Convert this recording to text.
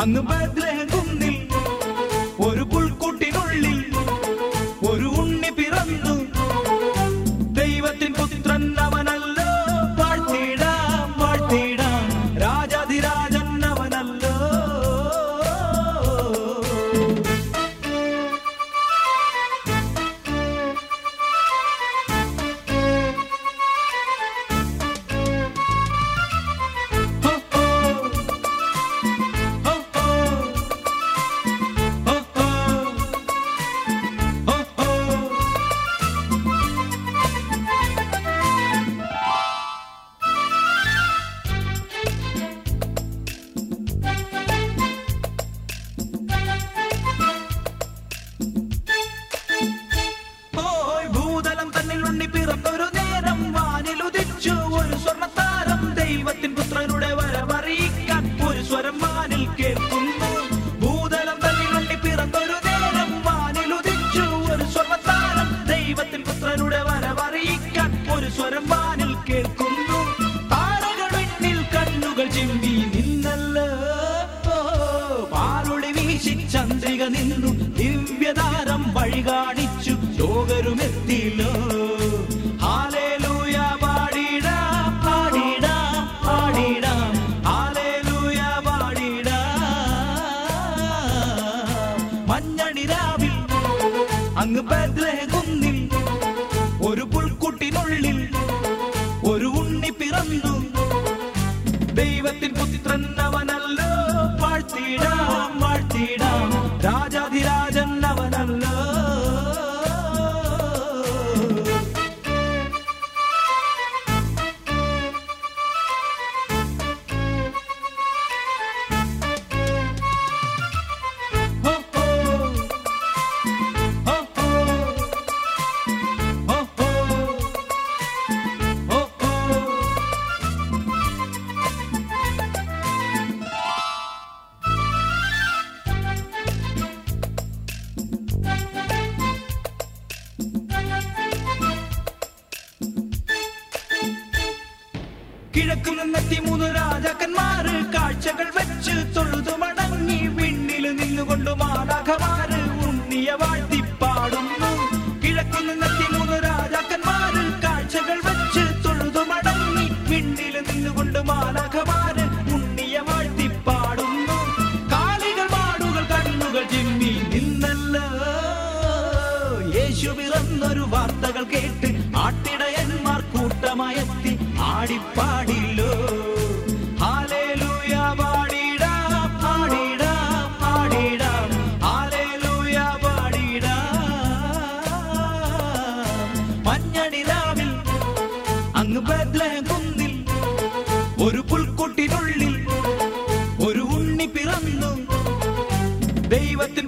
അങ്ങ് ബദ്ലഹം ദൈവത്തിൻ പുത്രനുടെ വരവറിയിക്കാൻ ഒരു സ്വരം വാനിൽ കേൾക്കുന്നു. ഭൂതലം ഉണ്ണി പിറന്നൊരു നേരം വാനിലുദിച്ചു ഒരു സ്വർണത്താരം ദൈവത്തിൻ പുത്രനുടെ വരവറിയിക്കാൻ ഒരു സ്വരം വാനിൽ കേൾക്കുന്നു. താരകൾ വിണ്ണിൽ കണ്ണുകൾ ചിമ്പി നിന്നല്ലോ. പാലൊളി വീശി ചന്ദ്രിക നിന്നു. ദിവ്യതാരം വഴി the bed കിഴക്കു നിന്നെത്തി മൂന്ന് രാജാക്കന്മാര് കാഴ്ചകൾ വെച്ച് തൊഴുതു മടങ്ങി വിണ്ണിൽ നിന്നുകൊണ്ട് മാലാഖമാര് ഉണ്ണിയ വാഴ്ത്തിപ്പാടുന്നു കിഴക്കു നിന്നെത്തി മൂന്ന് രാജാക്കന്മാര് കാഴ്ചകൾ വെച്ച് തൊഴുതു മടങ്ങി വിണ്ണിൽ നിന്നുകൊണ്ട് മാലാഖമാര് ഉണ്ണിയ വാഴ്ത്തിപ്പാടുന്നു കാളികൾ പാടുകൾ കണ്ണുകൾ ജിമ്മി നിന്നല്ല. യേശു പിറന്നൊരു വാർത്തകൾ കേട്ട് പാടിപ്പാടില്ലോ കുന്നിൽ ഒരു പുൽക്കുട്ടിനുള്ളിൽ ഒരു ഉണ്ണി പിറന്നു. ദൈവത്തിൻ